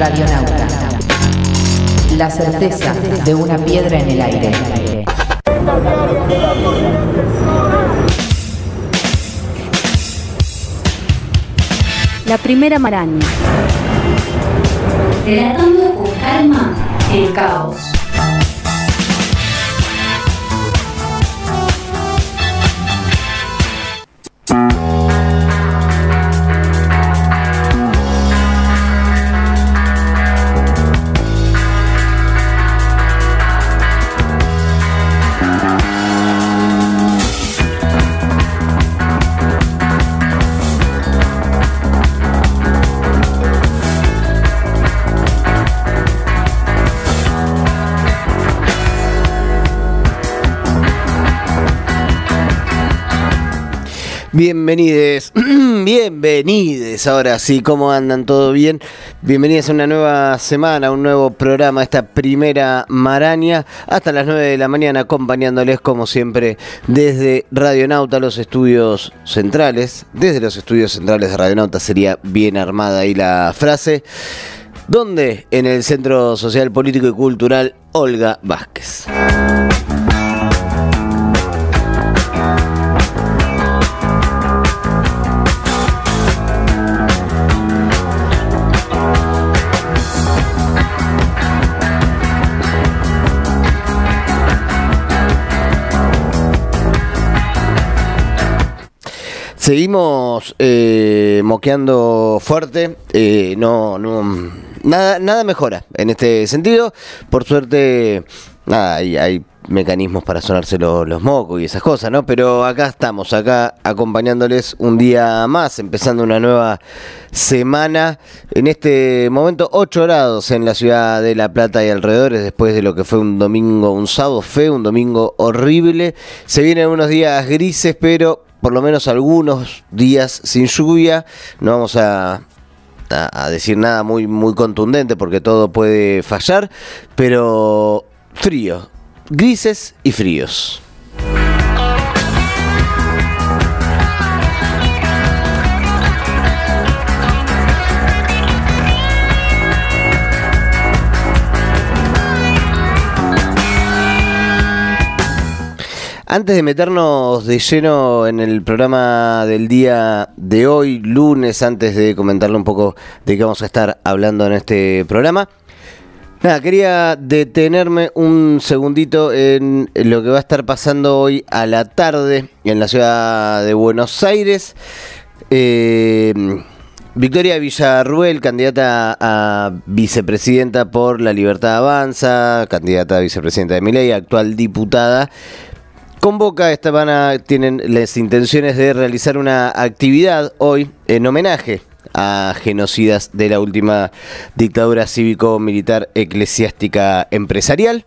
Radionauta. La certeza de una piedra en el aire. La primera maraña. Relatando con calma el caos. Bienvenides, bienvenides. Ahora sí, ¿cómo andan? ¿Todo bien? Bienvenidos a una nueva semana, un nuevo programa, esta primera maraña, hasta las 9 de la mañana, acompañándoles como siempre desde Radionauta, los estudios centrales. Desde los estudios centrales de Radionauta sería bien armada ahí la frase. ¿Dónde? En el Centro Social, Político y Cultural Olga Vázquez. Seguimos eh, moqueando fuerte, eh, no, no, nada, nada mejora en este sentido. Por suerte, nada, hay, mecanismos para sonarse lo- los mocos y esas cosas, ¿no? Pero acá estamos, acá acompañándoles un día más, empezando una nueva semana. En este momento, 8 grados en la ciudad de La Plata y alrededores, después de lo que fue un domingo, un sábado feo, un domingo horrible. Se vienen unos días grises, pero por lo menos algunos días sin lluvia. No vamos a, a, decir nada muy, muy contundente porque todo puede fallar, pero frío, grises y fríos. Antes de meternos de lleno en el programa del día de hoy, lunes, antes de comentarle un poco de qué vamos a estar hablando en este programa, nada, quería detenerme un segundito en lo que va a estar pasando hoy a la tarde en la ciudad de Buenos Aires. Eh, Victoria Villarruel, candidata a vicepresidenta por La Libertad Avanza, candidata a vicepresidenta de Milei, actual diputada, convoca, esta van tienen las intenciones de realizar una actividad hoy en homenaje a genocidas de la última dictadura cívico-militar eclesiástica empresarial.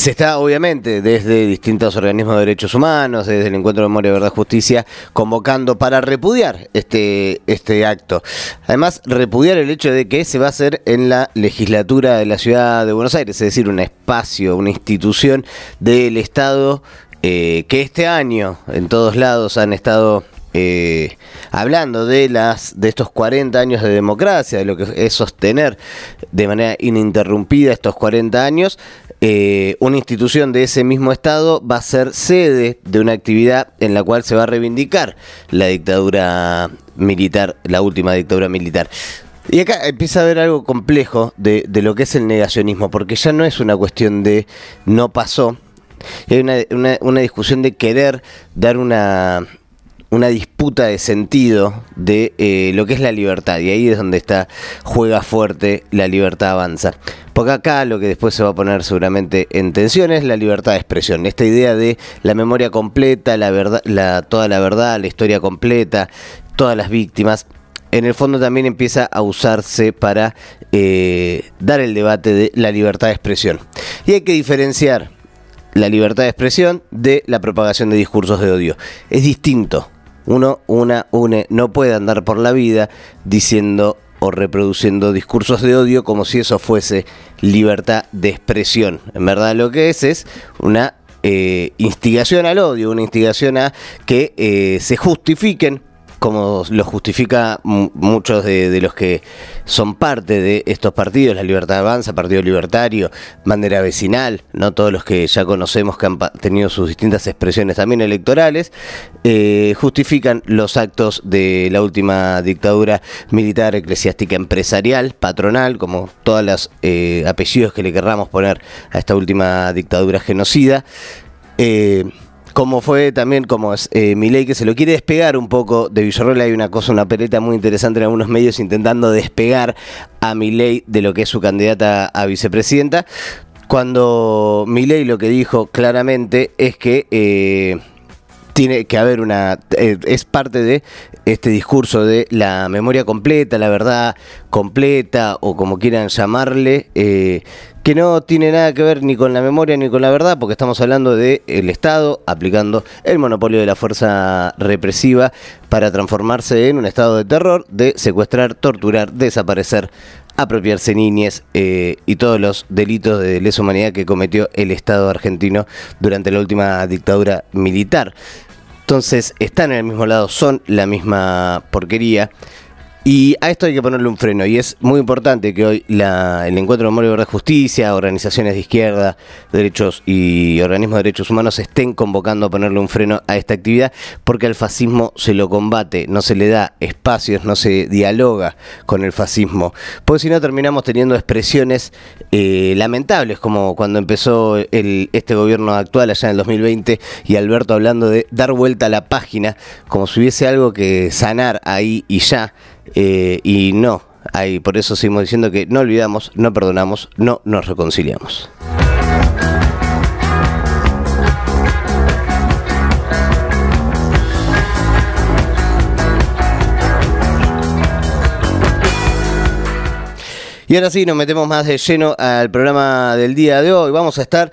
Se está, obviamente, desde distintos organismos de derechos humanos, desde el Encuentro de Memoria, Verdad, Justicia, convocando para repudiar este, este acto. Además, repudiar el hecho de que se va a hacer en la legislatura de la ciudad de Buenos Aires, es decir, un espacio, una institución del Estado eh, que este año en todos lados han estado eh, hablando de las de estos 40 años de democracia, de lo que es sostener de manera ininterrumpida estos 40 años, eh, una institución de ese mismo Estado va a ser sede de una actividad en la cual se va a reivindicar la dictadura militar, la última dictadura militar. Y acá empieza a haber algo complejo de, de lo que es el negacionismo, porque ya no es una cuestión de no pasó, hay una, una- una discusión de querer dar una, una disputa de sentido de eh, lo que es la libertad. Y ahí es donde está, juega fuerte, la libertad avanza. Porque acá lo que después se va a poner seguramente en tensión es la libertad de expresión. Esta idea de la memoria completa, la verdad, la, toda la verdad, la historia completa, todas las víctimas. En el fondo también empieza a usarse para eh, dar el debate de la libertad de expresión. Y hay que diferenciar la libertad de expresión de la propagación de discursos de odio. Es distinto. Uno, una, une, no puede andar por la vida diciendo o reproduciendo discursos de odio como si eso fuese libertad de expresión. En verdad lo que es es una eh, instigación al odio, una instigación a que eh, se justifiquen como lo justifica muchos de, los que son parte de estos partidos, la Libertad Avanza, Partido Libertario, Bandera Vecinal, no todos los que ya conocemos que han tenido sus distintas expresiones también electorales, eh, justifican los actos de la última dictadura militar, eclesiástica, empresarial, patronal, como todos los eh, apellidos que le querramos poner a esta última dictadura genocida. Eh, como fue también como eh, Milei que se lo quiere despegar un poco de Villarroel. Hay una cosa una pereta muy interesante en algunos medios intentando despegar a Milei de lo que es su candidata a vicepresidenta cuando Milei lo que dijo claramente es que eh, tiene que haber una eh, es parte de este discurso de la memoria completa la verdad completa o como quieran llamarle eh, que no tiene nada que ver ni con la memoria ni con la verdad, porque estamos hablando del el Estado aplicando el monopolio de la fuerza represiva para transformarse en un estado de terror, de secuestrar, torturar, desaparecer, apropiarse niñes eh, y todos los delitos de lesa humanidad que cometió el Estado argentino durante la última dictadura militar. Entonces están en el mismo lado, son la misma porquería. Y a esto hay que ponerle un freno y es muy importante que hoy la, el Encuentro de Memoria y Verdad Justicia, organizaciones de izquierda, derechos y organismos de derechos humanos estén convocando a ponerle un freno a esta actividad porque al fascismo se lo combate, no se le da espacios, no se dialoga con el fascismo, porque si no terminamos teniendo expresiones eh, lamentables como cuando empezó el, este gobierno actual allá en el 2020 y Alberto hablando de dar vuelta a la página como si hubiese algo que sanar ahí y ya. Eh, y no, hay, por eso seguimos diciendo que no olvidamos, no perdonamos, no nos reconciliamos. Y ahora sí, nos metemos más de lleno al programa del día de hoy. Vamos a estar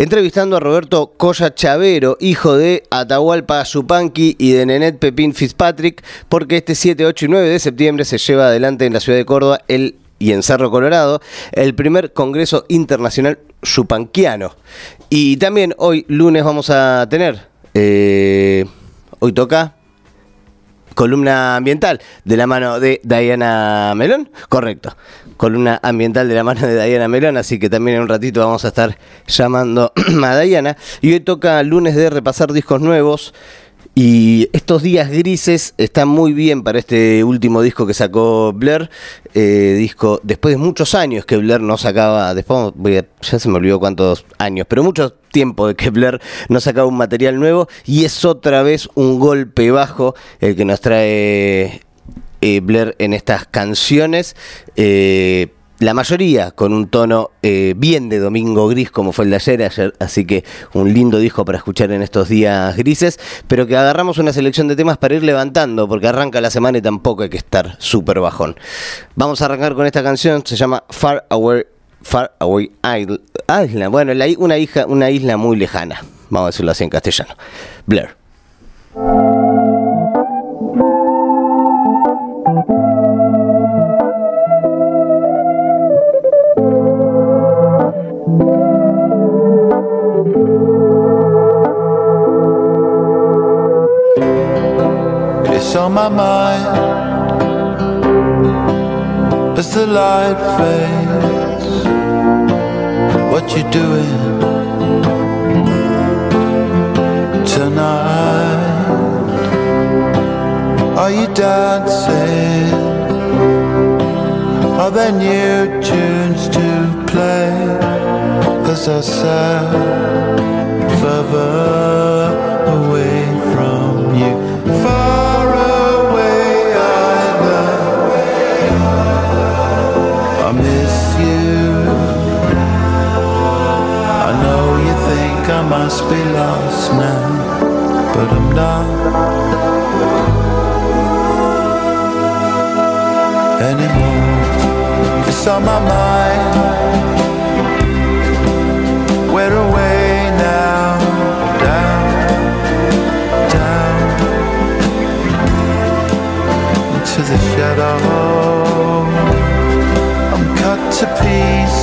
Entrevistando a Roberto Coya Chavero, hijo de Atahualpa Yupanqui y de Nenet Pepín Fitzpatrick, porque este 7, 8 y 9 de septiembre se lleva adelante en la ciudad de Córdoba el, y en Cerro Colorado el primer Congreso Internacional Yupanquiano. Y también hoy, lunes, vamos a tener, eh, hoy toca columna ambiental de la mano de Diana Melón, correcto columna ambiental de la mano de Diana Melón, así que también en un ratito vamos a estar llamando a Diana. Y hoy toca lunes de repasar discos nuevos. Y estos días grises están muy bien para este último disco que sacó Blair. Eh, disco después de muchos años que Blair no sacaba, después ya se me olvidó cuántos años, pero mucho tiempo de que Blair no sacaba un material nuevo. Y es otra vez un golpe bajo el que nos trae eh, Blair en estas canciones. Eh, la mayoría con un tono eh, bien de domingo gris como fue el de ayer, ayer, así que un lindo disco para escuchar en estos días grises, pero que agarramos una selección de temas para ir levantando, porque arranca la semana y tampoco hay que estar súper bajón. Vamos a arrancar con esta canción, se llama Far Away, Far Away Island, bueno, una, hija, una isla muy lejana, vamos a decirlo así en castellano. Blair. On my mind as the light fades. What you doing tonight? Are you dancing? Are there new tunes to play? As I sat further must be lost now, but I'm not. anymore. It's on my mind. We're away now, down, down into the shadow. I'm cut to pieces.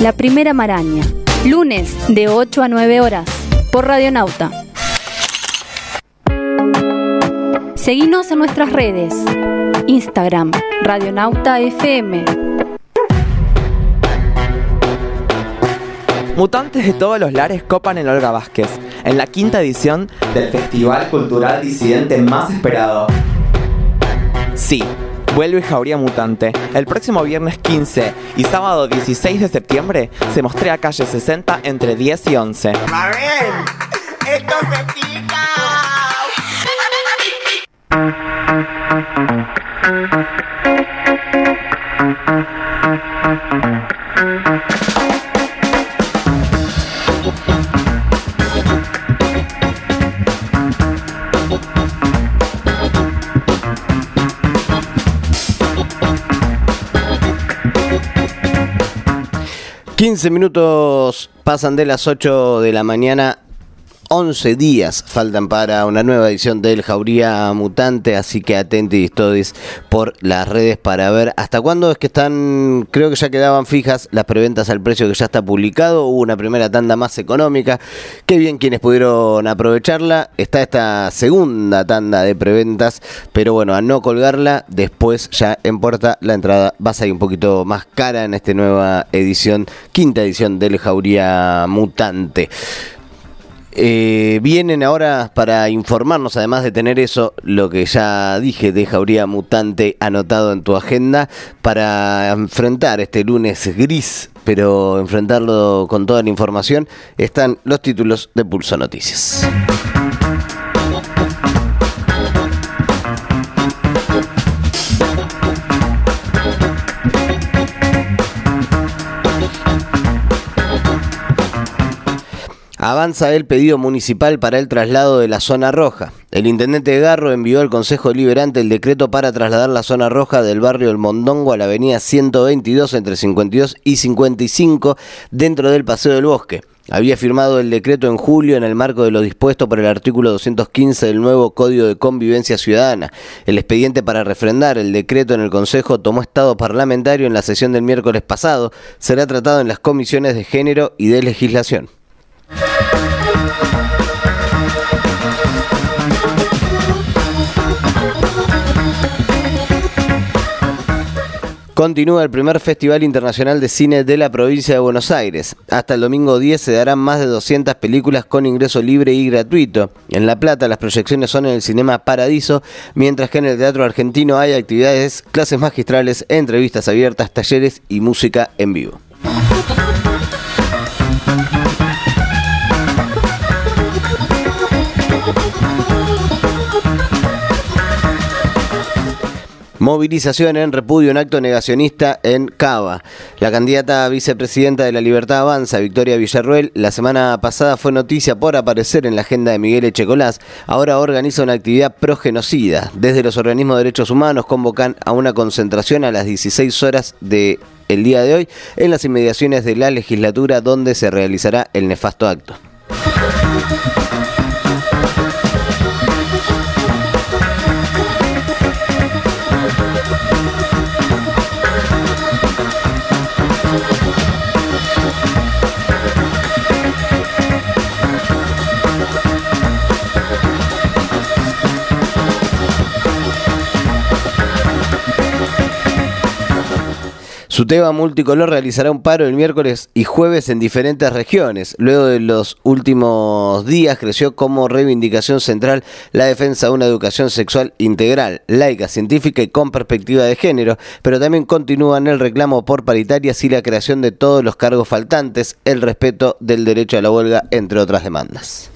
La Primera Maraña. Lunes de 8 a 9 horas por Radionauta. Seguinos en nuestras redes. Instagram, Radionauta FM. Mutantes de todos los lares copan en Olga Vázquez, en la quinta edición del Festival Cultural Disidente más esperado. Sí, vuelve Jauría Mutante. El próximo viernes 15 y sábado 16 de septiembre se mostré a calle 60 entre 10 y 11. ¡Esto se pica! ...15 minutos pasan de las 8 de la mañana 11 días faltan para una nueva edición del Jauría Mutante, así que atentos todos por las redes para ver hasta cuándo es que están, creo que ya quedaban fijas las preventas al precio que ya está publicado, hubo una primera tanda más económica, qué bien quienes pudieron aprovecharla, está esta segunda tanda de preventas, pero bueno, a no colgarla, después ya en puerta la entrada va a salir un poquito más cara en esta nueva edición, quinta edición del Jauría Mutante. Eh, vienen ahora para informarnos, además de tener eso, lo que ya dije de Jauría Mutante anotado en tu agenda, para enfrentar este lunes gris, pero enfrentarlo con toda la información, están los títulos de Pulso Noticias. Avanza el pedido municipal para el traslado de la zona roja. El intendente de Garro envió al Consejo Deliberante el decreto para trasladar la zona roja del barrio El Mondongo a la avenida 122 entre 52 y 55 dentro del Paseo del Bosque. Había firmado el decreto en julio en el marco de lo dispuesto por el artículo 215 del nuevo Código de Convivencia Ciudadana. El expediente para refrendar el decreto en el Consejo tomó estado parlamentario en la sesión del miércoles pasado. Será tratado en las comisiones de género y de legislación. Continúa el primer Festival Internacional de Cine de la provincia de Buenos Aires. Hasta el domingo 10 se darán más de 200 películas con ingreso libre y gratuito. En La Plata las proyecciones son en el Cinema Paradiso, mientras que en el Teatro Argentino hay actividades, clases magistrales, entrevistas abiertas, talleres y música en vivo. Movilización en repudio, un acto negacionista en Cava. La candidata a vicepresidenta de la Libertad Avanza, Victoria Villarruel, la semana pasada fue noticia por aparecer en la agenda de Miguel Echecolás. Ahora organiza una actividad progenocida. Desde los organismos de derechos humanos convocan a una concentración a las 16 horas de el día de hoy en las inmediaciones de la legislatura donde se realizará el nefasto acto. Suteba Multicolor realizará un paro el miércoles y jueves en diferentes regiones. Luego de los últimos días creció como reivindicación central la defensa de una educación sexual integral, laica, científica y con perspectiva de género, pero también continúan el reclamo por paritarias y la creación de todos los cargos faltantes, el respeto del derecho a la huelga, entre otras demandas.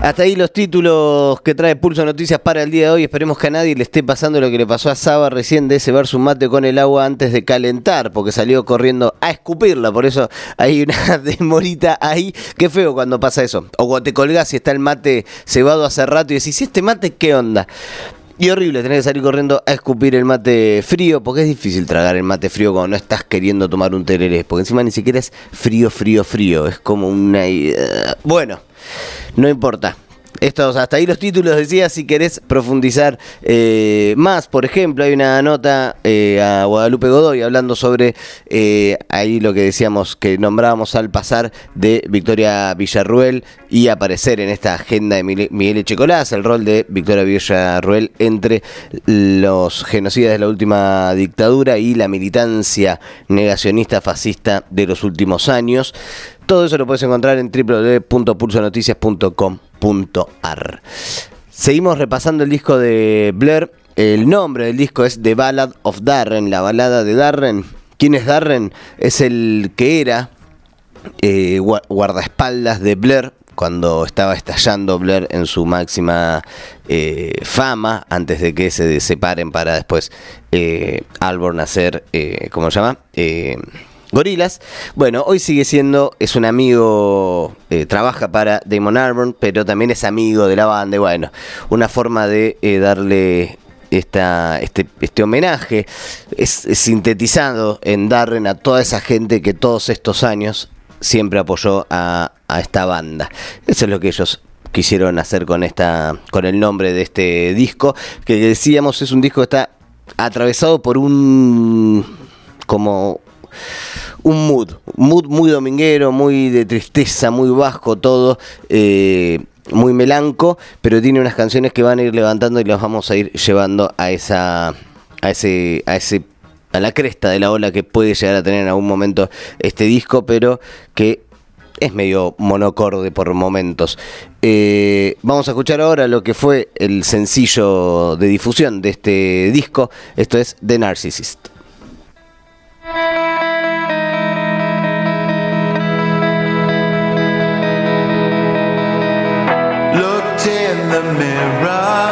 Hasta ahí los títulos que trae Pulso Noticias para el día de hoy. Esperemos que a nadie le esté pasando lo que le pasó a Saba recién de ese su mate con el agua antes de calentar, porque salió corriendo a escupirla. Por eso hay una demorita ahí. Qué feo cuando pasa eso. O cuando te colgás y está el mate cebado hace rato y decís, ¿y este mate qué onda? Y horrible, tenés que salir corriendo a escupir el mate frío, porque es difícil tragar el mate frío cuando no estás queriendo tomar un tereré, porque encima ni siquiera es frío, frío, frío, es como una... eh, bueno, no importa. Estos, hasta ahí los títulos, decía, si querés profundizar eh, más, por ejemplo, hay una nota eh, a Guadalupe Godoy hablando sobre eh, ahí lo que decíamos que nombrábamos al pasar de Victoria Villarruel y aparecer en esta agenda de Miguel Echecolás, el rol de Victoria Villarruel entre los genocidas de la última dictadura y la militancia negacionista fascista de los últimos años. Todo eso lo puedes encontrar en Seguimos repasando el disco de Blair. El nombre del disco es The Ballad of Darren, la balada de Darren. ¿Quién es Darren? Es el que era eh, gua- guardaespaldas de Blair cuando estaba estallando Blair en su máxima eh, fama, antes de que se separen para después eh, Alborn hacer, eh, ¿cómo se llama? Gorilas. Bueno, hoy sigue siendo, es un amigo, eh, trabaja para Damon Albarn, pero también es amigo de la banda. Y bueno, una forma de eh, darle esta, este, este homenaje es, es sintetizado en Darren a toda esa gente que todos estos años siempre apoyó a, a esta banda. Eso es lo que ellos quisieron hacer con esta con el nombre de este disco que decíamos es un disco que está atravesado por un como un mood, mood muy dominguero, muy de tristeza, muy bajo todo, eh, muy melanco, pero tiene unas canciones que van a ir levantando y las vamos a ir llevando a esa, a ese, a ese, a la cresta de la ola que puede llegar a tener en algún momento este disco, pero que es medio monocorde por momentos. Eh, vamos a escuchar ahora lo que fue el sencillo de difusión de este disco. Esto es The Narcissist. Mirror.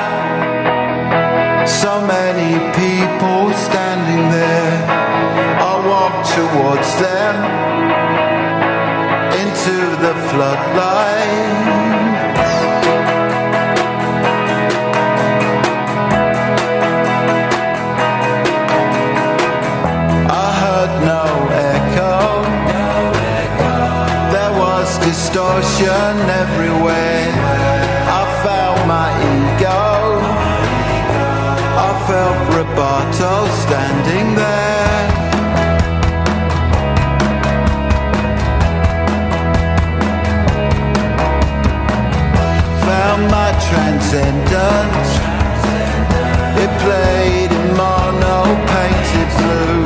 So many people standing there. I walk towards them into the floodlights. I heard no echo. There was distortion everywhere. Felt my ego. I felt Roboto standing there. Found my transcendence. It played in mono painted blue.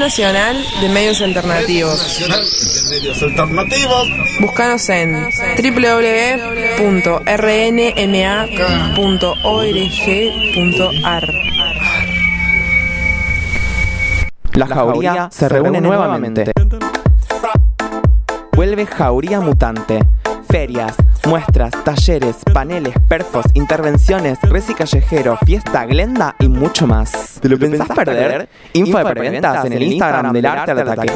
Nacional de Medios Alternativos. Medios alternativos. Búscanos en www.rnma.org.ar. La jauría se reúne nuevamente. Vuelve Jauría Mutante. Ferias, muestras, talleres, paneles, perfos, intervenciones, reci callejero, fiesta, glenda y mucho más. ¿Te lo pensás perder? Info de preventas en el Instagram del Arte al Ataque.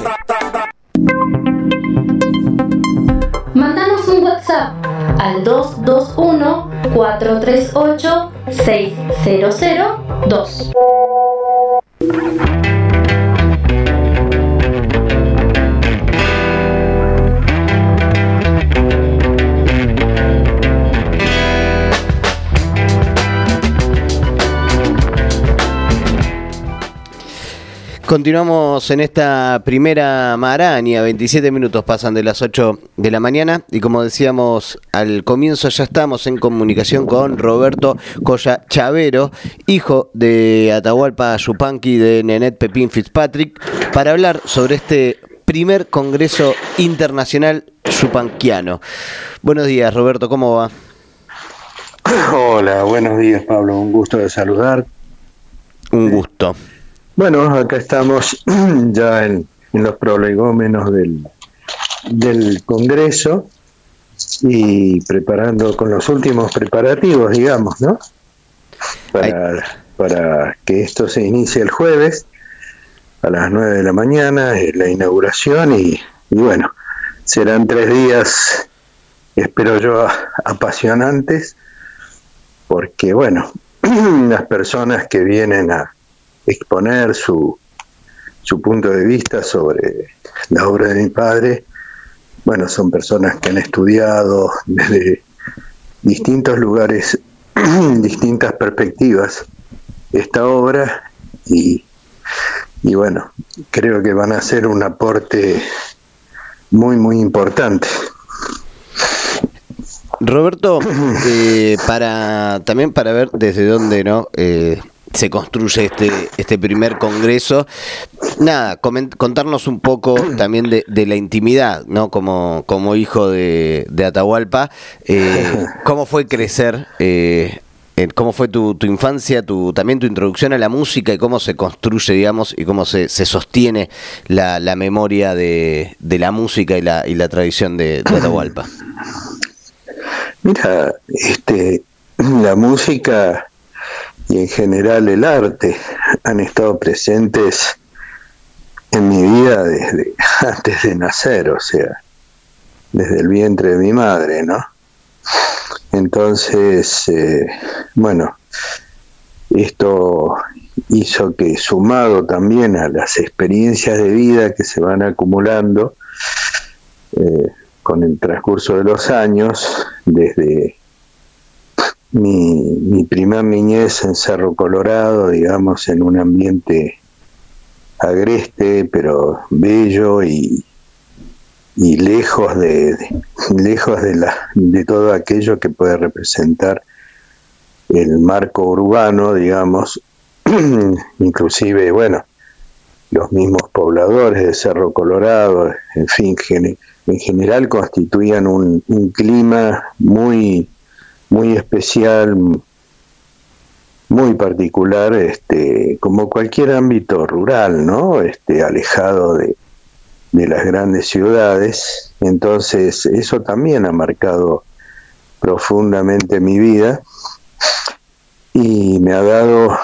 Mandanos un WhatsApp al 221-438-6002. Continuamos en esta primera maraña, 27 minutos pasan de las 8 de la mañana y como decíamos al comienzo ya estamos en comunicación con Roberto Coya Chavero, hijo de Atahualpa Yupanqui de Nenet Pepín Fitzpatrick, para hablar sobre este primer Congreso Internacional Yupanquiano. Buenos días Roberto, ¿cómo va? Hola, buenos días Pablo, un gusto de saludar. Un gusto. Bueno, acá estamos ya en, en los prolegómenos del, del Congreso y preparando con los últimos preparativos, digamos, ¿no? Para, para que esto se inicie el jueves a las 9 de la mañana, es la inauguración y, y bueno, serán tres días, espero yo, apasionantes, porque bueno, las personas que vienen a exponer su, su punto de vista sobre la obra de mi padre, bueno, son personas que han estudiado desde distintos lugares, distintas perspectivas, esta obra y, y bueno, creo que van a ser un aporte muy, muy importante. Roberto, eh, para también para ver desde dónde no Eh, se construye este este primer congreso, nada, coment- contarnos un poco también de, de la intimidad, no como como hijo de, de Atahualpa, eh, cómo fue crecer, eh, cómo fue tu, tu infancia, tu también tu introducción a la música y cómo se construye, digamos, y cómo se, se sostiene la, la memoria de, de la música y la y la tradición de, de Atahualpa. Mira, este, la música en general el arte han estado presentes en mi vida desde antes de nacer, o sea, desde el vientre de mi madre, ¿no? Entonces, eh, bueno, esto hizo que sumado también a las experiencias de vida que se van acumulando eh, con el transcurso de los años, desde mi, mi primer niñez en Cerro Colorado, digamos, en un ambiente agreste, pero bello y, y lejos de, lejos de la de todo aquello que puede representar el marco urbano digamos. Inclusive bueno los mismos pobladores de Cerro Colorado en fin gene- en general constituían un, un clima muy muy especial muy particular este como cualquier ámbito rural no este alejado de de las grandes ciudades, entonces eso también ha marcado profundamente mi vida. Y me ha dado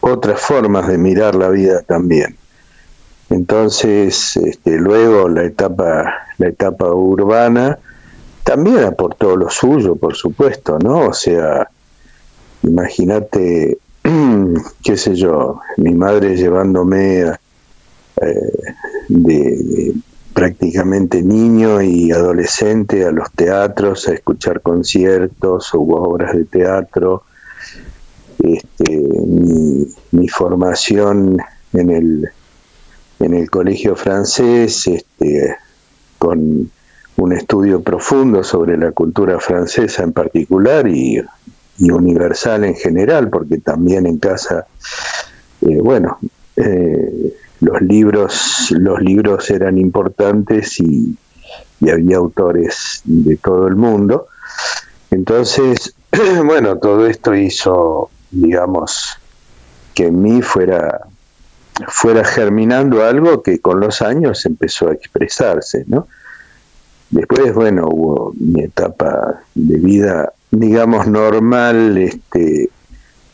otras formas de mirar la vida también. Entonces, este, luego la etapa, la etapa urbana también aportó lo suyo, por supuesto, ¿no? O sea, imagínate, qué sé yo, mi madre llevándome eh, de, prácticamente niño y adolescente a los teatros a escuchar conciertos o obras de teatro este, mi, mi formación en el en el colegio francés este, con un estudio profundo sobre la cultura francesa en particular y, universal en general porque también en casa eh, bueno eh, los libros los libros eran importantes y, y había autores de todo el mundo. Entonces bueno todo esto hizo digamos que en mí fuera fuera germinando algo que con los años empezó a expresarse no después bueno hubo mi etapa de vida digamos normal este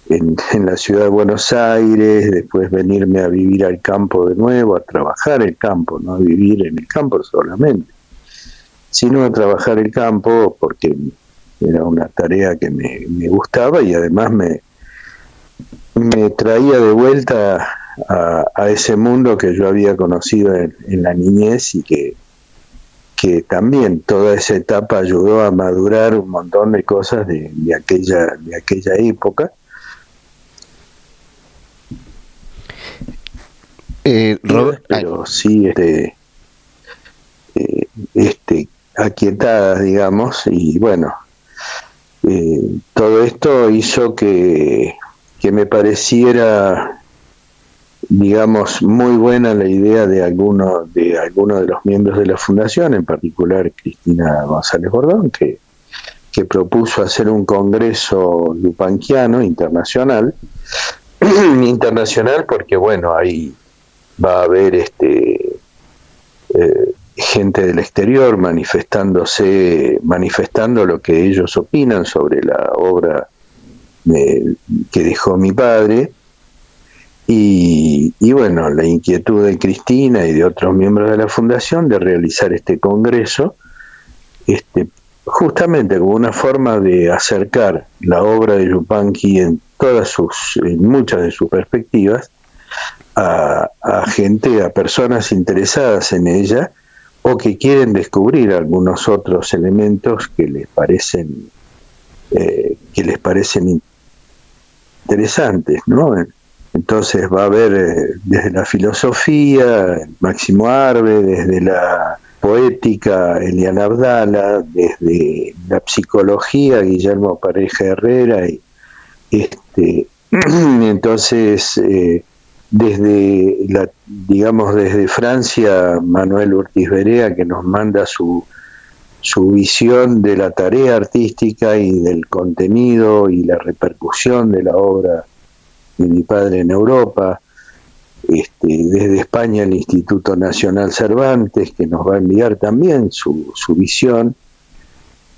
en, en, la ciudad de Buenos Aires, después venirme a vivir al campo de nuevo, a trabajar el campo, no a vivir en el campo solamente, sino a trabajar el campo porque era una tarea que me, me gustaba y además me, me traía de vuelta a, a, ese mundo que yo había conocido en, en la niñez y que, que también toda esa etapa ayudó a madurar un montón de cosas de, de aquella, de aquella época. Eh, Robert, pero sí este, eh, este aquietadas digamos y bueno eh, todo esto hizo que, que me pareciera digamos muy buena la idea de algunos de algunos de los miembros de la fundación en particular Cristina González Bordón que que propuso hacer un congreso lupanquiano internacional. Internacional porque bueno hay va a haber este eh, gente del exterior manifestándose manifestando lo que ellos opinan sobre la obra de, que dejó mi padre y, y, bueno la inquietud de Cristina y de otros miembros de la fundación de realizar este congreso este justamente como una forma de acercar la obra de Yupanqui en todas sus en muchas de sus perspectivas a, a, gente, a personas interesadas en ella o que quieren descubrir algunos otros elementos que les parecen eh, que les parecen interesantes, ¿no? Entonces va a haber eh, desde la filosofía Máximo Arbe, desde la poética Eliana Abdala, desde la psicología Guillermo Pareja Herrera y este entonces eh, desde la digamos desde Francia Manuel Ortiz Berea que nos manda su su visión de la tarea artística y del contenido y la repercusión de la obra de mi padre en Europa este, desde España el Instituto Nacional Cervantes que nos va a enviar también su, su visión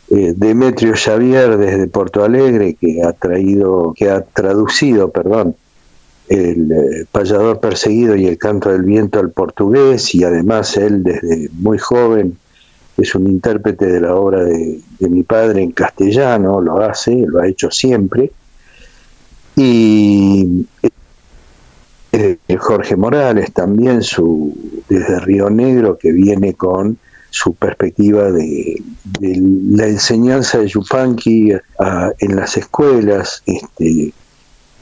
eh, Demetrio Xavier desde Porto Alegre que ha traído que ha traducido perdón el eh, payador perseguido y el canto del viento al portugués y además él desde muy joven es un intérprete de la obra de, de mi padre en castellano, lo hace, lo ha hecho siempre. Y eh, Jorge Morales también, su, desde Río Negro, que viene con su perspectiva de, la enseñanza de Yupanqui a- en las escuelas. Este,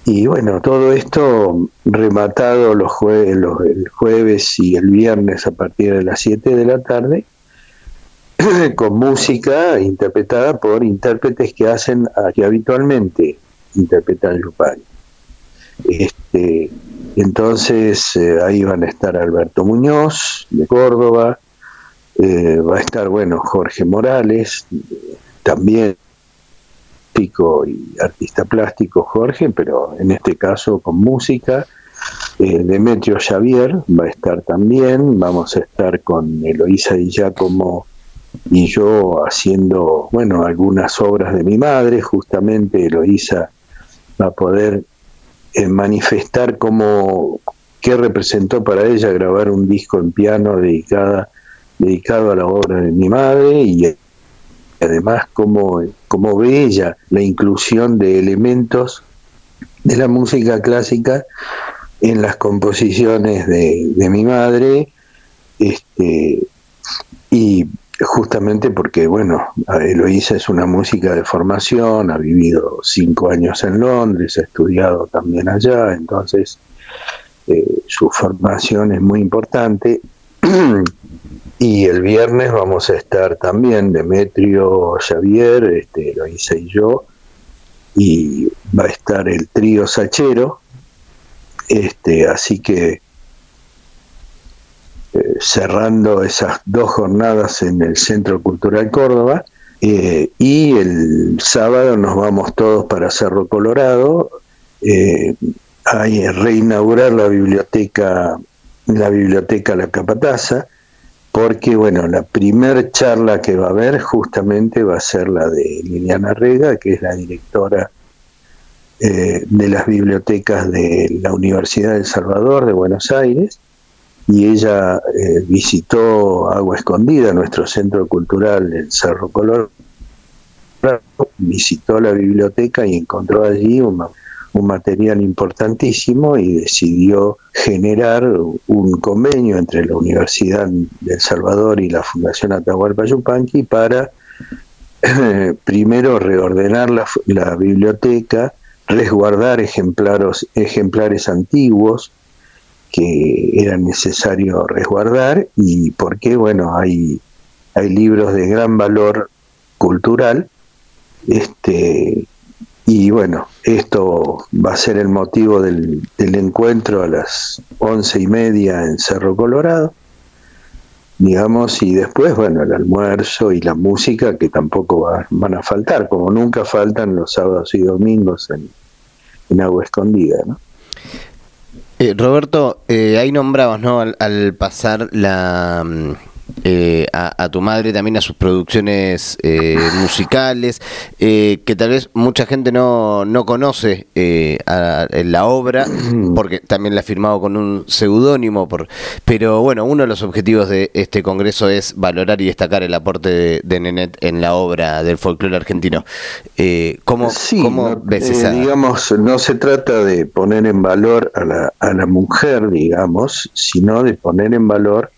y bueno, todo esto rematado los, jue- los- el jueves y el viernes a partir de las 7 de la tarde, con música interpretada por intérpretes que hacen, que habitualmente interpretan Yupanqui. Este, entonces eh, ahí van a estar Alberto Muñoz de Córdoba, eh, va a estar bueno Jorge Morales, también pico y artista plástico Jorge, pero en este caso con música. Eh, Demetrio Xavier va a estar también, vamos a estar con Eloísa Di Giacomo y yo haciendo, bueno, algunas obras de mi madre, justamente Eloísa a poder eh, manifestar cómo qué representó para ella grabar un disco en piano dedicada, dedicado a la obra de mi madre y además cómo, cómo ve ella la inclusión de elementos de la música clásica en las composiciones de, de mi madre este y justamente porque bueno Eloísa es una música de formación ha vivido cinco años en Londres ha estudiado también allá entonces eh, su formación es muy importante. Y el viernes vamos a estar también Demetrio Xavier este, Eloísa y yo y va a estar el trío Sachero. Este así que eh, cerrando esas dos jornadas en el Centro Cultural Córdoba eh, y el sábado nos vamos todos para Cerro Colorado eh, a reinaugurar la biblioteca la biblioteca La Capataza porque bueno la primer charla que va a haber justamente va a ser la de Liliana Rega que es la directora de las bibliotecas de la Universidad del Salvador de Buenos Aires y ella eh, visitó Agua Escondida, nuestro centro cultural en Cerro Colorado, visitó la biblioteca y encontró allí un, ma- un material importantísimo y decidió generar un convenio entre la Universidad del Salvador y la Fundación Atahualpa Yupanqui para eh, primero reordenar la, biblioteca, resguardar ejemplares antiguos, que era necesario resguardar y porque bueno hay hay libros de gran valor cultural este y bueno esto va a ser el motivo del, del encuentro a las once y media en Cerro Colorado digamos y después bueno el almuerzo y la música que tampoco va- van a faltar como nunca faltan los sábados y domingos en, en agua escondida ¿no? Eh, Roberto, eh, ahí nombrabas, ¿no? Al, al pasar la mm, eh, a, a tu madre también a sus producciones eh, musicales, eh, que tal vez mucha gente no, no conoce eh, a- en la obra, porque también la ha firmado con un seudónimo, por, pero bueno, uno de los objetivos de este congreso es valorar y destacar el aporte de, de Nenet en la obra del folclore argentino. Eh, ¿Cómo, Sí, cómo no, ves esa...? digamos, no se trata de poner en valor a la, a la mujer, digamos, sino de poner en valor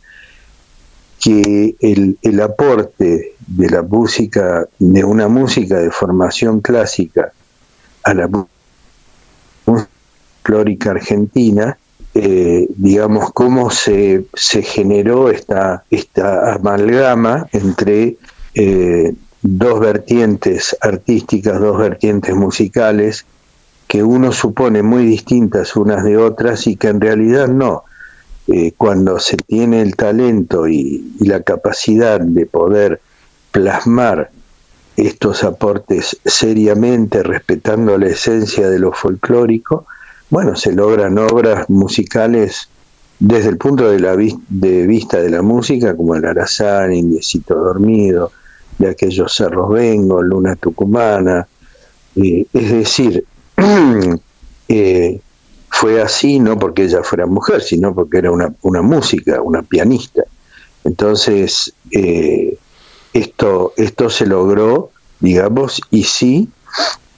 que el, el aporte de la música, de una música de formación clásica a la música folclórica argentina, eh, digamos, cómo se, se generó esta, esta amalgama entre eh, dos vertientes artísticas, dos vertientes musicales, que uno supone muy distintas unas de otras y que en realidad no. Eh, cuando se tiene el talento y, la capacidad de poder plasmar estos aportes seriamente, respetando la esencia de lo folclórico, bueno, se logran obras musicales desde el punto de, la de vista de la música, como el Arazán, Indiecito Dormido, de aquellos Cerros Vengo, Luna Tucumana, eh, es decir, eh, fue así no porque ella fuera mujer, sino porque era una, una música, una pianista. Entonces, eh, esto, esto se logró, digamos, y sí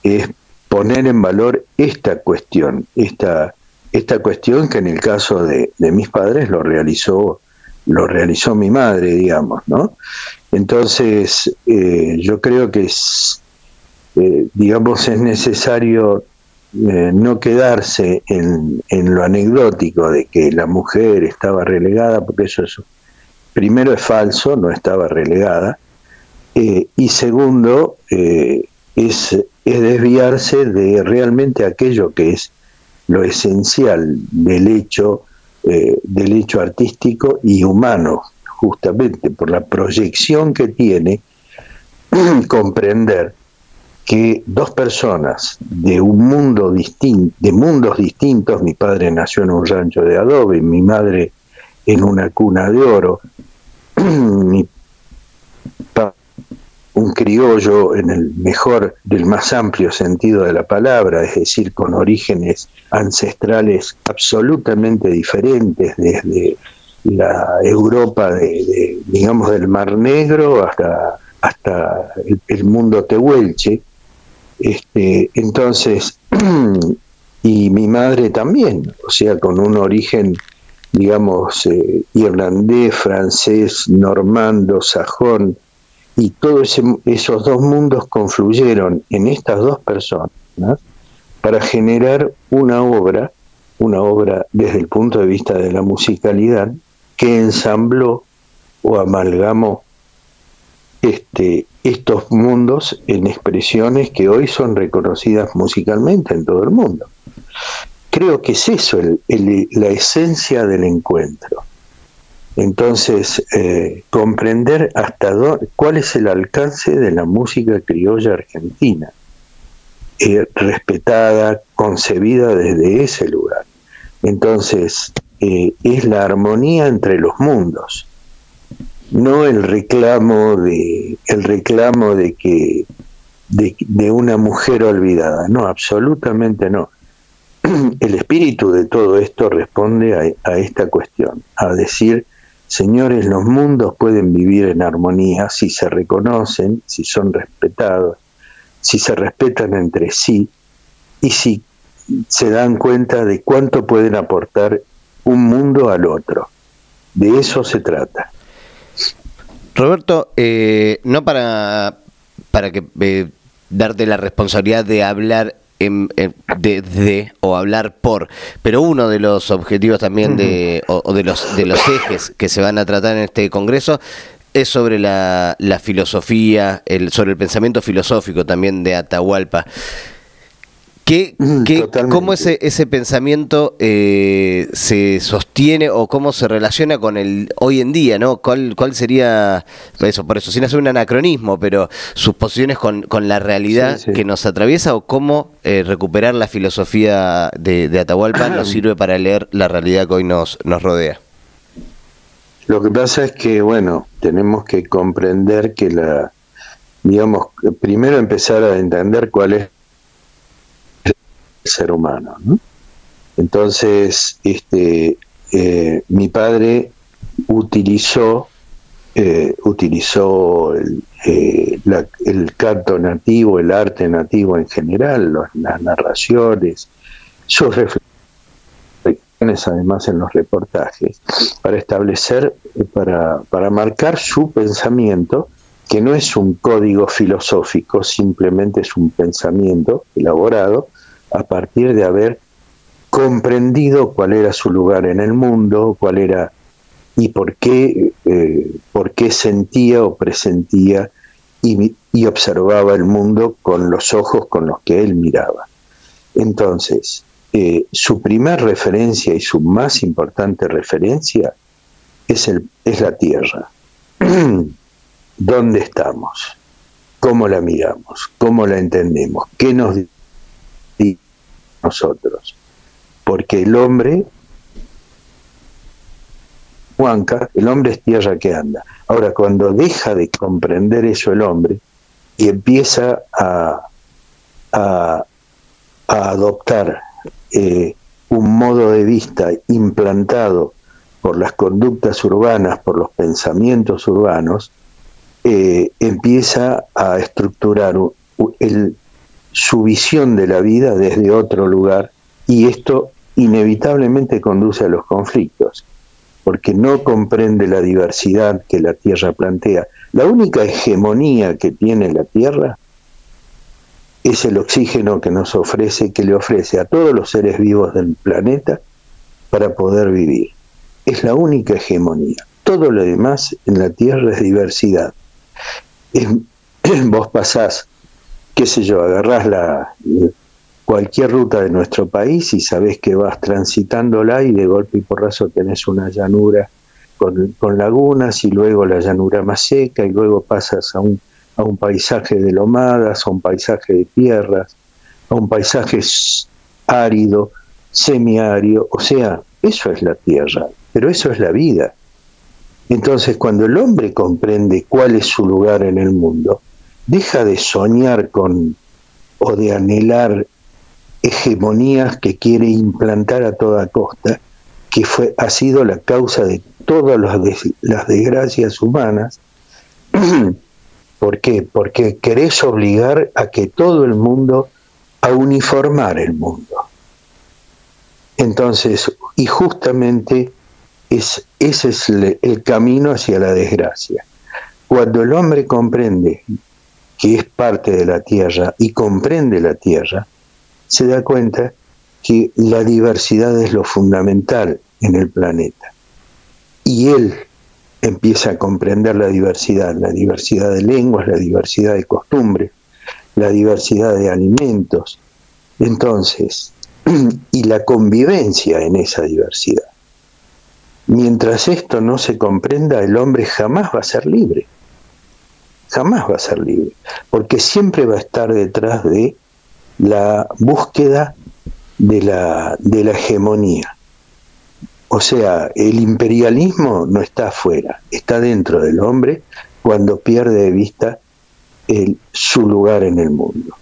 es poner en valor esta cuestión, esta, esta cuestión que en el caso de, de mis padres lo realizó lo realizó mi madre, digamos, ¿no? Entonces, eh, yo creo que es, eh, digamos, es necesario eh, no quedarse en, lo anecdótico de que la mujer estaba relegada, porque eso es, primero es falso, no estaba relegada, y segundo, es, es desviarse de realmente aquello que es lo esencial del hecho eh, del hecho artístico y humano, justamente por la proyección que tiene comprender que dos personas de un mundo distinto, de mundos distintos, mi padre nació en un rancho de adobe, mi madre en una cuna de oro, mi un criollo en el mejor del más amplio sentido de la palabra, es decir, con orígenes ancestrales absolutamente diferentes desde la Europa de, digamos del Mar Negro hasta hasta el, mundo tehuelche este entonces y mi madre también o sea con un origen digamos eh, irlandés francés normando sajón y todos esos dos mundos confluyeron en estas dos personas para generar una obra, una obra desde el punto de vista de la musicalidad, que ensambló o amalgamó este, estos mundos en expresiones que hoy son reconocidas musicalmente en todo el mundo. Creo que es eso la esencia del encuentro. Entonces, eh, comprender hasta cuál es el alcance de la música criolla argentina, eh, respetada, concebida desde ese lugar. Entonces, eh, es la armonía entre los mundos, no el reclamo de, el reclamo de que de, una mujer olvidada, no, absolutamente no. El espíritu de todo esto responde a esta cuestión, a decir Señores, los mundos pueden vivir en armonía si se reconocen, si son respetados, si se respetan entre sí y si se dan cuenta de cuánto pueden aportar un mundo al otro. De eso se trata. Roberto, eh, no para, para que eh, darte la responsabilidad de hablar de, o hablar por, pero uno de los objetivos también de, o, de, los, de los ejes que se van a tratar en este Congreso es sobre la, la filosofía, el, sobre el pensamiento filosófico también de Atahualpa. ¿Qué, mm, ¿Cómo ese, ese pensamiento eh, se sostiene o cómo se relaciona con el hoy en día? ¿no? ¿Cuál, cuál sería, eso, por eso, sin hacer un anacronismo, pero sus posiciones con, con la realidad que nos atraviesa o cómo eh, recuperar la filosofía de, de Atahualpa nos sirve para leer la realidad que hoy nos, nos rodea? Lo que pasa es que, bueno, tenemos que comprender que la, digamos, primero empezar a entender cuál es ser humano. Entonces, este, eh, mi padre utilizó, eh, utilizó eh, el, canto nativo, el arte nativo en general, las narraciones, sus reflexiones además en los reportajes, para establecer, para, para marcar su pensamiento, que no es un código filosófico, simplemente es un pensamiento elaborado, a partir de haber comprendido cuál era su lugar en el mundo, cuál era y por qué, eh, por qué sentía o presentía y, observaba el mundo con los ojos con los que él miraba. Entonces, eh, su primer referencia y su más importante referencia es, el, es la tierra. ¿Dónde estamos? ¿Cómo la miramos? ¿Cómo la entendemos? ¿Qué nos nosotros. Porque el hombre, Juanca, el hombre es tierra que anda. Ahora, cuando deja de comprender eso el hombre y empieza a, a, adoptar eh, un modo de vista implantado por las conductas urbanas, por los pensamientos urbanos, eh, empieza a estructurar el- su visión de la vida desde otro lugar y esto inevitablemente conduce a los conflictos, porque no comprende la diversidad que la Tierra plantea. La única hegemonía que tiene la Tierra es el oxígeno que nos ofrece, que le ofrece a todos los seres vivos del planeta para poder vivir. Es la única hegemonía. Todo lo demás en la Tierra es diversidad. Vos pasás, qué sé yo, agarrás la, cualquier ruta de nuestro país y sabés que vas transitándola y de golpe y porrazo tenés una llanura con, con lagunas y luego la llanura más seca y luego pasas a un, a un paisaje de lomadas, a un paisaje de tierras, a un paisaje árido, semiárido, o sea, eso es la tierra, pero eso es la vida. Entonces, cuando el hombre comprende cuál es su lugar en el mundo, deja de soñar con o de anhelar hegemonías que quiere implantar a toda costa, que fue, ha sido la causa de todas las, des- las desgracias humanas. ¿Por qué? Porque querés obligar a que todo el mundo, a uniformar el mundo. Entonces, y justamente es, ese es el camino hacia la desgracia. Cuando el hombre comprende que es parte de la tierra y comprende la tierra, se da cuenta que la diversidad es lo fundamental en el planeta. Y él empieza a comprender la diversidad, la diversidad de lenguas, la diversidad de costumbres, la diversidad de alimentos. Entonces, y la convivencia en esa diversidad. Mientras esto no se comprenda, el hombre jamás va a ser libre. Jamás va a ser libre. Porque siempre va a estar detrás de la búsqueda de la, de la hegemonía. O sea, el imperialismo no está afuera, está dentro del hombre cuando pierde de vista el- su lugar en el mundo.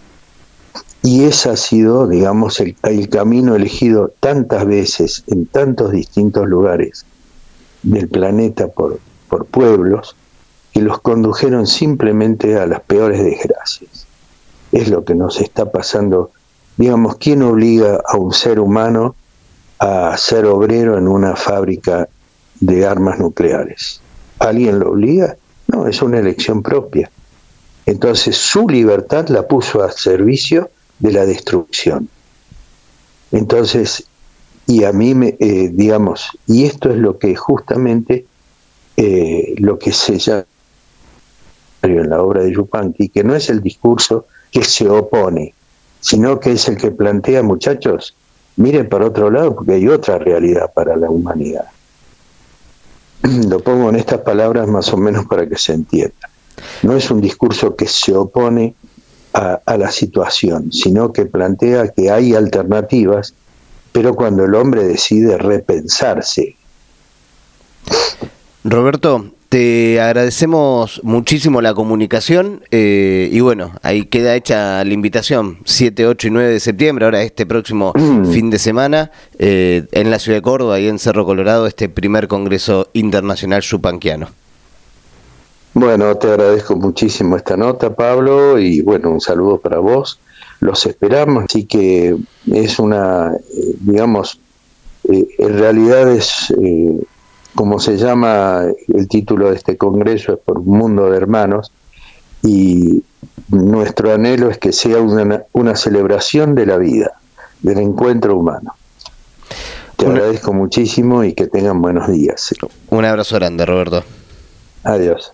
Y ese ha sido, digamos, el, el camino elegido tantas veces en tantos distintos lugares del planeta por, por pueblos que los condujeron simplemente a las peores desgracias. Es lo que nos está pasando. Digamos, ¿quién obliga a un ser humano a ser obrero en una fábrica de armas nucleares? ¿Alguien lo obliga? No, es una elección propia. Entonces su libertad la puso a servicio de la destrucción. Entonces, y a mí, me, eh, digamos, y esto es lo que justamente eh, lo que se llama en la obra de Yupanqui, que no es el discurso que se opone, sino que es el que plantea, muchachos, miren para otro lado porque hay otra realidad para la humanidad. Lo pongo en estas palabras más o menos para que se entienda. No es un discurso que se opone a, a la situación, sino que plantea que hay alternativas, pero cuando el hombre decide repensarse. Roberto, te agradecemos muchísimo la comunicación eh, y bueno, ahí queda hecha la invitación, 7, 8 y 9 de septiembre, ahora este próximo fin de semana, eh, en la ciudad de Córdoba y en Cerro Colorado, este primer Congreso Internacional Chupanquiano. Bueno, te agradezco muchísimo esta nota, Pablo, y bueno, un saludo para vos. Los esperamos, así que es una, eh, digamos, en realidad es, como se llama el título de este congreso, es por un mundo de hermanos, y nuestro anhelo es que sea una, una celebración de la vida, del encuentro humano. Te agradezco muchísimo y que tengan buenos días. Un abrazo grande, Roberto. Adiós.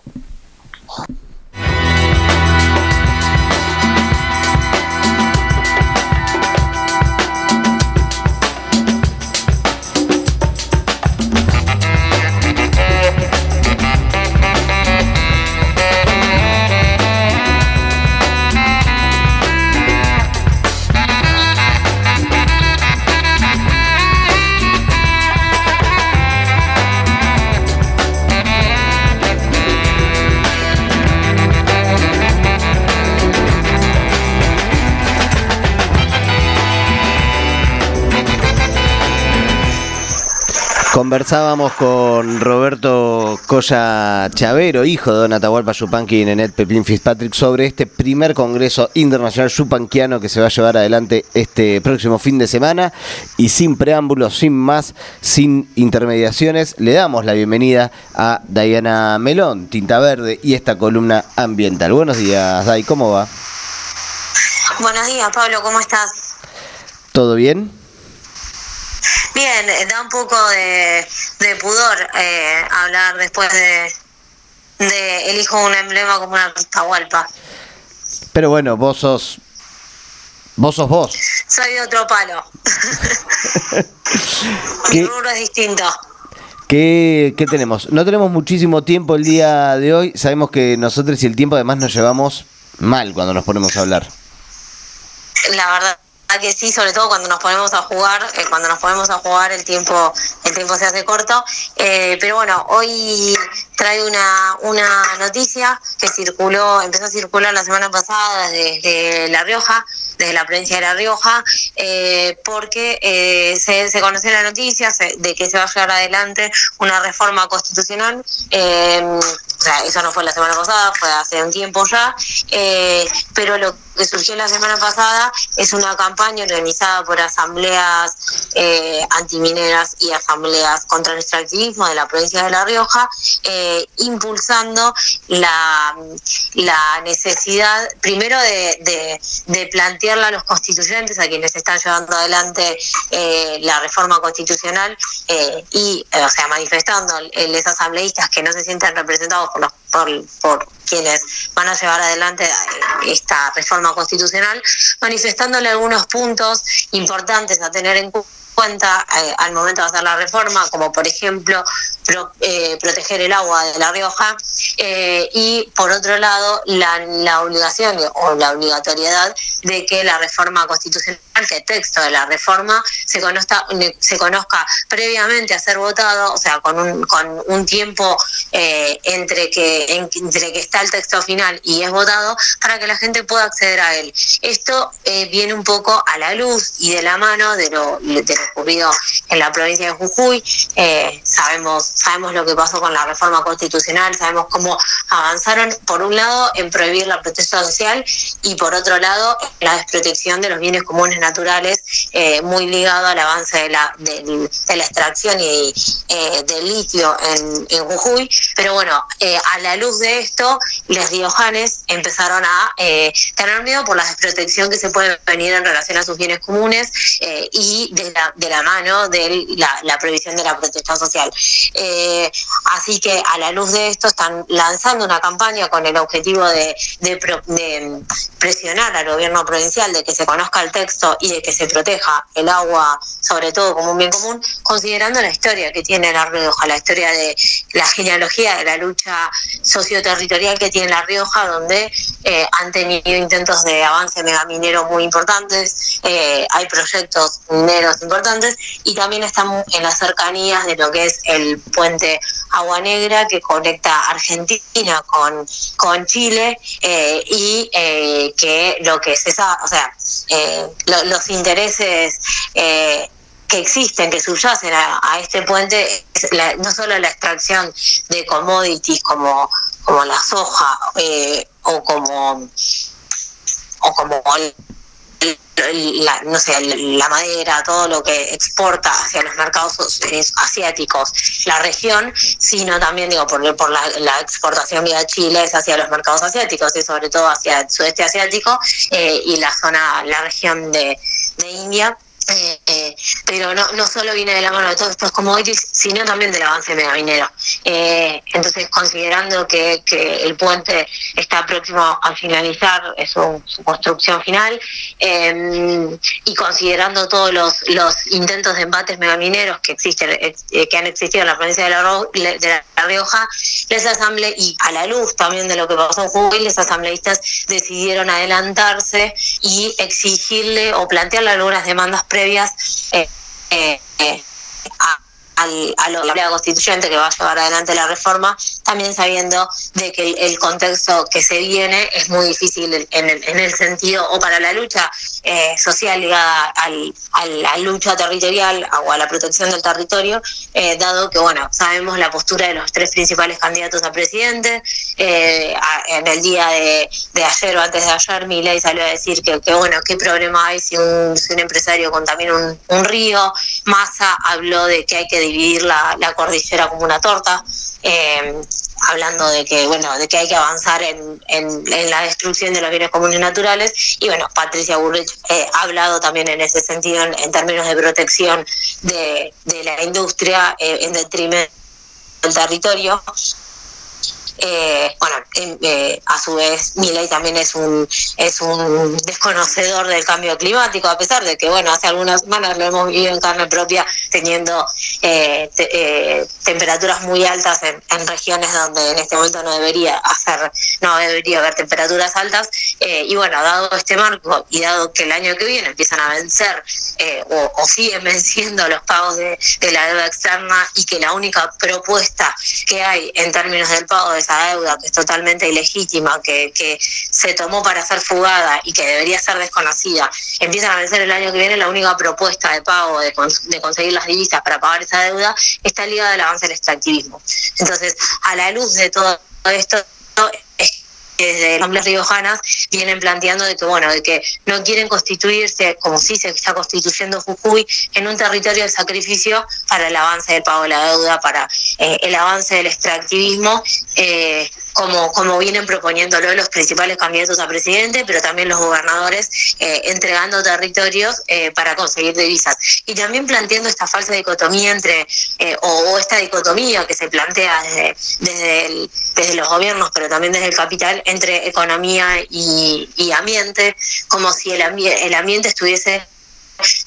Conversábamos con Roberto Colla Chavero, hijo de Don Atahualpa Yupanqui y Nenet Pepín Fitzpatrick, sobre este primer Congreso Internacional Yupanquiano que se va a llevar adelante este próximo fin de semana. Y sin preámbulos, sin más, sin intermediaciones, le damos la bienvenida a Diana Melón, Tinta Verde y esta columna ambiental. Buenos días, Dai, ¿cómo va? Buenos días, Pablo, ¿cómo estás? ¿Todo bien? Bien, eh, da un poco de, de pudor eh, hablar después de, de elijo un emblema como una Atahualpa. Pero bueno, vos sos. Vos sos vos. Soy otro palo. Mi ¿Qué, rubro es distinto. qué, qué tenemos? No tenemos muchísimo tiempo el día de hoy. Sabemos que nosotros y el tiempo además nos llevamos mal cuando nos ponemos a hablar. La verdad que sí, sobre todo cuando nos ponemos a jugar, eh, cuando nos ponemos a jugar el tiempo, el tiempo se hace corto. Eh, pero bueno, hoy trae una, una noticia que circuló, empezó a circular la semana pasada desde La Rioja, desde la provincia de La Rioja, eh, porque se, se conoció la noticia de que se va a llevar adelante una reforma constitucional. O sea, eso no fue la semana pasada, fue hace un tiempo ya, eh, pero lo que surgió la semana pasada es una campaña organizada por asambleas eh, antimineras y asambleas contra el extractivismo de la provincia de La Rioja, eh, impulsando la, la necesidad, primero, de, de, de a los constituyentes, a quienes están llevando adelante la reforma constitucional, y, o sea, manifestando los asambleístas que no se sienten representados por, por, por quienes van a llevar adelante eh, esta reforma constitucional, manifestándole algunos puntos importantes a tener en cu- cuenta eh, al momento de hacer la reforma, como por ejemplo eh, proteger el agua de La Rioja eh, y por otro lado la, obligación o la obligatoriedad de que la reforma constitucional, que el texto de la reforma se conozca, se conozca previamente a ser votado, o sea, con un, con un tiempo entre, que, en- entre que está el texto final y es votado, para que la gente pueda acceder a él. Esto viene un poco a la luz y de la mano de lo, de ocurrido en la provincia de Jujuy. Eh, sabemos, sabemos lo que pasó con la reforma constitucional, sabemos cómo avanzaron, por un lado, en prohibir la protesta social y por otro lado, la desprotección de los bienes comunes naturales, eh, muy ligado al avance de la, del- de la extracción y eh, del litio en, en Jujuy. Pero bueno, eh, a la luz de esto, los riojanes empezaron a eh, tener miedo por la desprotección que se puede venir en relación a sus bienes comunes eh, y de la, de la mano de la, la prohibición de la protesta social. Eh, así que a la luz de esto están lanzando una campaña con el objetivo de, de de presionar al gobierno provincial de que se conozca el texto y de que se proteja el agua, sobre todo como un bien común, considerando la historia que tiene La Rioja, la historia de la genealogía de la lucha socioterritorial que tiene La Rioja, donde eh, han tenido intentos de avance megaminero muy importantes, eh, hay proyectos mineros importantes y también están en las cercanías de lo que es el puente Agua Negra que conecta Argentina con, con Chile eh, y que lo que se sabe, o sea, lo- los intereses que existen, que subyacen a, este puente, es no solo la extracción de commodities como, como la soja eh, o como o como la, no sé, la madera, todo lo que exporta hacia los mercados eh, asiáticos la región, sino también digo por, por la, la exportación vía Chile es hacia los mercados asiáticos y sobre todo hacia el sudeste asiático eh, y la zona, la región de, de India. Eh, pero no, no solo viene de la mano de todos estos commodities, sino también del avance megaminero. Eh, entonces, considerando que, que el puente está próximo a finalizar su, construcción final eh, y considerando todos los, los intentos de embates megamineros que existen, eh, que han existido en la provincia de La, Ro- de la Rioja, les asamble y a la luz también de lo que pasó en Jujuy, los asambleístas decidieron adelantarse y exigirle o plantearle algunas demandas previas eh, eh, eh, a, al, a la Constituyente que va a llevar adelante la reforma, también sabiendo de que el, contexto que se viene es muy difícil en el, en el sentido, o para la lucha eh, social ligada al, a la lucha territorial o a la protección del territorio, eh, dado que, bueno, sabemos la postura de los tres principales candidatos a presidente. Eh, en el día de, ayer o antes de ayer, Milei salió a decir que, bueno, qué problema hay si un, si un empresario contamina un, un río. Massa habló de que hay que dividir la, cordillera como una torta. eh, hablando de que bueno de que hay que avanzar en, en, la destrucción de los bienes comunes naturales y bueno Patricia Bullrich eh, ha hablado también en ese sentido en, en términos de protección de, de la industria eh, en detrimento del territorio eh, bueno, em, eh, a su vez Milei también es un es un desconocedor del cambio climático, a pesar de que bueno hace algunas semanas lo hemos vivido en carne propia teniendo eh, te- eh, temperaturas muy altas en, regiones donde en este momento no debería hacer no debería haber temperaturas altas. Eh, y bueno dado este marco y dado que el año que viene empiezan a vencer eh, o, o siguen venciendo los pagos de, de la deuda externa y que la única propuesta que hay en términos del pago de esa deuda, que es totalmente ilegítima, que, que se tomó para ser fugada y que debería ser desconocida, empiezan a vencer el año que viene, la única propuesta de pago de, cons- de conseguir las divisas para pagar esa deuda está ligada al avance del extractivismo. Entonces, a la luz de todo esto, es desde las riojanas vienen planteando de que bueno de que no quieren constituirse como sí se está constituyendo Jujuy en un territorio de sacrificio para el avance del pago de la deuda para eh, el avance del extractivismo eh, como como vienen proponiéndolo los principales candidatos a presidente pero también los gobernadores eh, entregando territorios eh, para conseguir divisas. Y también planteando esta falsa dicotomía entre eh, o, esta dicotomía que se plantea desde desde, los gobiernos pero también desde el capital entre economía y, y ambiente como si el, el ambiente estuviese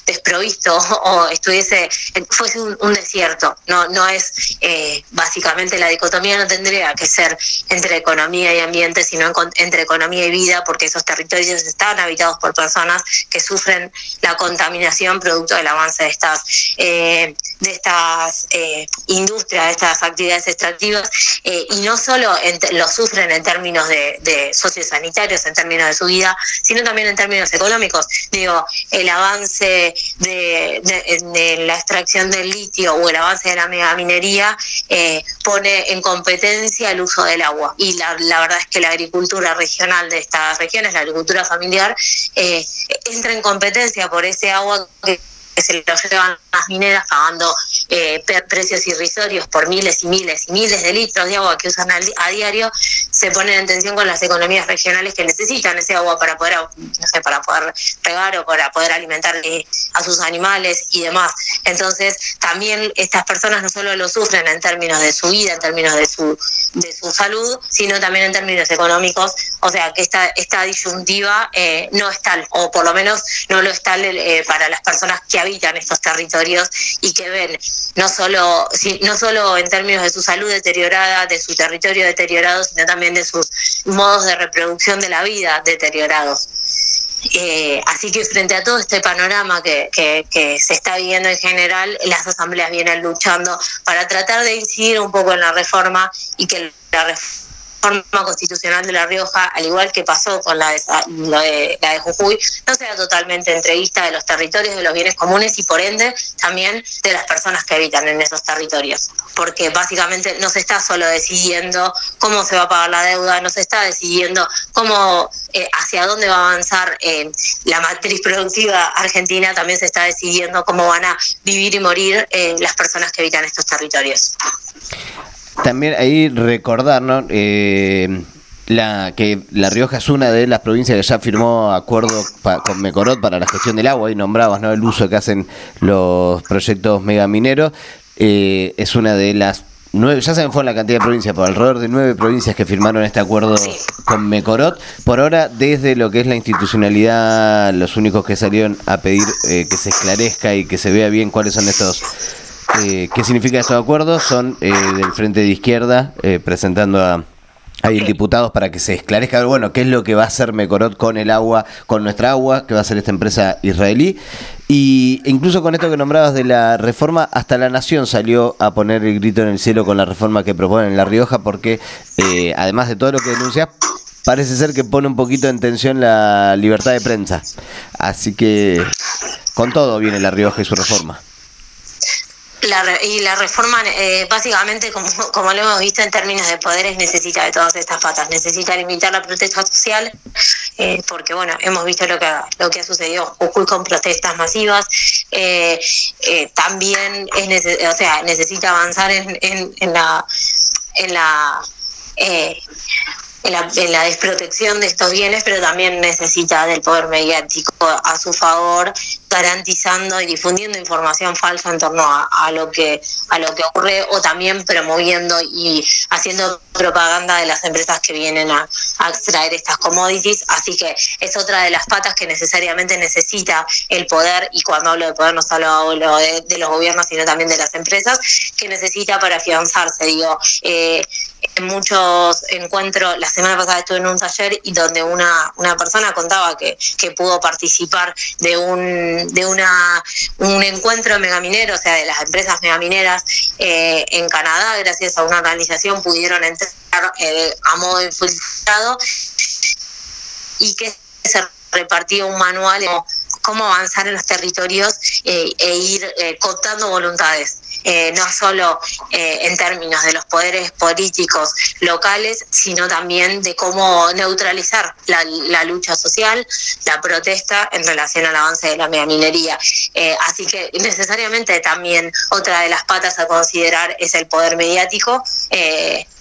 desprovisto o estuviese fuese un, desierto. No no es eh, básicamente la dicotomía no tendría que ser entre economía y ambiente sino entre economía y vida porque esos territorios están habitados por personas que sufren la contaminación producto del avance de estas eh, de estas eh, industrias de estas actividades extractivas y no solo en lo sufren en términos de, de sociosanitarios en términos de su vida sino también en términos económicos. Digo el avance de, de- la extracción del litio o el avance de la megaminería eh, pone en competencia el uso del agua. Y la, la verdad es que la agricultura regional de estas regiones, la agricultura familiar, eh, entra en competencia por ese agua que que se lo llevan las mineras pagando eh, precios irrisorios por miles y miles y miles de litros de agua que usan a diario, se ponen en tensión con las economías regionales que necesitan ese agua para poder, para poder regar o para poder alimentar eh, a sus animales y demás. Entonces, también estas personas no solo lo sufren en términos de su vida, en términos de su, de su salud, sino también en términos económicos. O sea, que esta, esta disyuntiva eh, no es tal, o por lo menos no lo es tal para las personas que habitan estos territorios y que ven no solo, no solo en términos de su salud deteriorada, de su territorio deteriorado, sino también de sus modos de reproducción de la vida deteriorados. Eh, así que frente a todo este panorama que- que se está viviendo en general, las asambleas vienen luchando para tratar de incidir un poco en la reforma y que la reforma constitucional de La Rioja, al igual que pasó con la de- la de Jujuy, no sea totalmente entrevista de los territorios, de los bienes comunes y por ende también de las personas que habitan en esos territorios. Porque básicamente no se está solo decidiendo cómo se va a pagar la deuda, no se está decidiendo cómo, eh, hacia dónde va a avanzar eh, la matriz productiva argentina, también se está decidiendo cómo van a vivir y morir eh, las personas que habitan estos territorios. También ahí recordar, ¿no? Eh, la, que La Rioja es una de las provincias que ya firmó acuerdo pa- con Mecorot para la gestión del agua, y nombrabas ¿no? el uso que hacen los proyectos megamineros. Eh, es una de las nueve, ya se me fue la cantidad de provincias, pero alrededor de nueve provincias que firmaron este acuerdo con Mecorot. Por ahora, desde lo que es la institucionalidad, los únicos que salieron a pedir eh, que se esclarezca y que se vea bien cuáles son estos eh, qué significa estos acuerdos son eh, del Frente de Izquierda eh, presentando a, hay diputados para que se esclarezca, bueno, qué es lo que va a hacer Mecorot con el agua, con nuestra agua, que va a hacer esta empresa israelí. Y incluso con esto que nombrabas de la reforma, hasta la Nación salió a poner el grito en el cielo con la reforma que proponen en La Rioja, porque eh, además de todo lo que denuncias, parece ser que pone un poquito en tensión la libertad de prensa. Así que con todo viene La Rioja y su reforma. La y la reforma, eh, básicamente, como, como lo hemos visto en términos de poderes, necesita de todas estas patas. Necesita limitar la protesta social, eh, porque, bueno, hemos visto lo que, ha- lo que ha sucedido en con protestas masivas. Eh, eh, también es o sea, necesita avanzar en, en, en la. En la en la, en la desprotección de estos bienes, pero también necesita del poder mediático a su favor, garantizando y difundiendo información falsa en torno a, a lo que a lo que ocurre o también promoviendo y haciendo propaganda de las empresas que vienen a, a extraer estas commodities. Así que es otra de las patas que necesariamente necesita el poder, y cuando hablo de poder no solo hablo de, de los gobiernos, sino también de las empresas, que necesita para afianzarse. Digo, eh, en muchos encuentros, la semana pasada estuve en un taller y donde una, una persona contaba que, que pudo participar de un de una un encuentro megaminero, o sea, de las empresas megamineras eh, en Canadá, gracias a una organización pudieron entrar eh, a modo infiltrado y que se repartió un manual cómo avanzar en los territorios eh, e ir eh, cooptando voluntades. Eh, no solo eh, en términos de los poderes políticos locales, sino también de cómo neutralizar la, la lucha social, la protesta en relación al avance de la megaminería. Eh, así que necesariamente también otra de las patas a considerar es el poder mediático.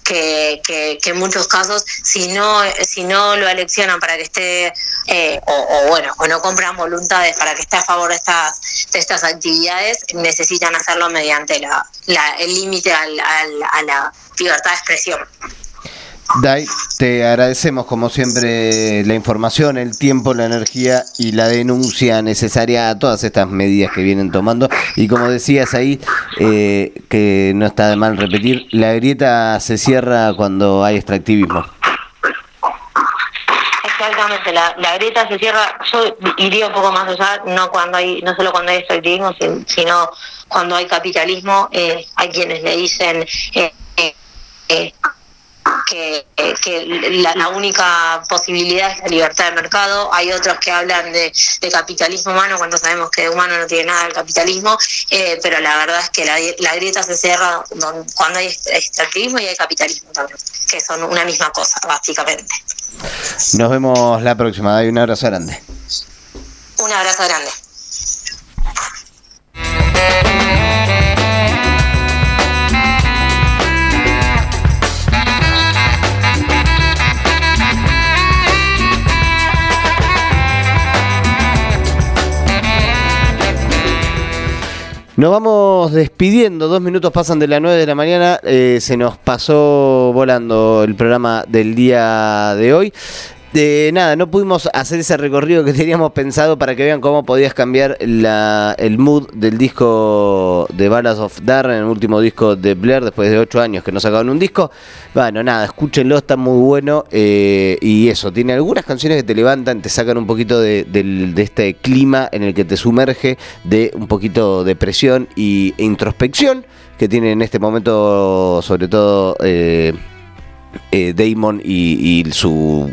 Que, que, en muchos casos si no si no lo eleccionan para que esté eh, o, bueno o no compran voluntades para que esté a favor de estas de estas actividades necesitan hacerlo mediante la, la el límite al- a la libertad de expresión Dai, te agradecemos como siempre la información, el tiempo, la energía y la denuncia necesaria a todas estas medidas que vienen tomando. Y como decías ahí, eh, que no está de mal repetir, la grieta se cierra cuando hay extractivismo. Exactamente, la, la grieta se cierra, yo iría un poco más allá, no cuando hay, no solo cuando hay extractivismo, sin- sino cuando hay capitalismo, eh, hay quienes le dicen eh, eh, eh, que, que la, la única posibilidad es la libertad de mercado, hay otros que hablan de, de capitalismo humano cuando sabemos que de humano no tiene nada el capitalismo, eh, pero la verdad es que la, la grieta se cierra cuando hay extractivismo y hay capitalismo también, que son una misma cosa, básicamente. Nos vemos la próxima, Dai, un abrazo grande. Un abrazo grande. Nos vamos despidiendo, dos minutos pasan de las 9 de la mañana, eh, se nos pasó volando el programa del día de hoy. De nada, no pudimos hacer ese recorrido que teníamos pensado para que vean cómo podías cambiar la, el mood del disco de Ballads of Darren, el último disco de Blair, después de 8 años que no sacaban un disco. Bueno, nada, escúchenlo, está muy bueno. eh, y eso, tiene algunas canciones que te levantan, te sacan un poquito de, de este clima en el que te sumerge, de un poquito de presión y, e introspección que tiene en este momento, sobre todo eh, eh, Damon y su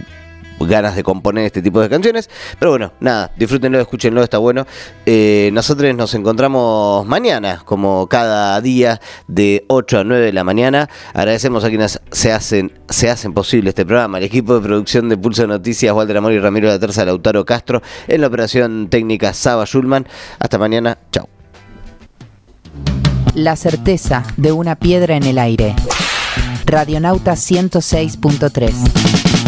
ganas de componer este tipo de canciones. Pero bueno, nada, disfrútenlo, escúchenlo, está bueno. Eh, nosotros nos encontramos mañana, como cada día, de 8 a 9 de la mañana. Agradecemos a quienes se hacen, se hacen posible este programa. El equipo de producción de Pulso Noticias, Walter Amor y Ramiro de la Terza, Lautaro Castro. En la operación técnica, Saba Schulman. Hasta mañana, chao. La certeza de una piedra en el aire. Radionauta 106.3.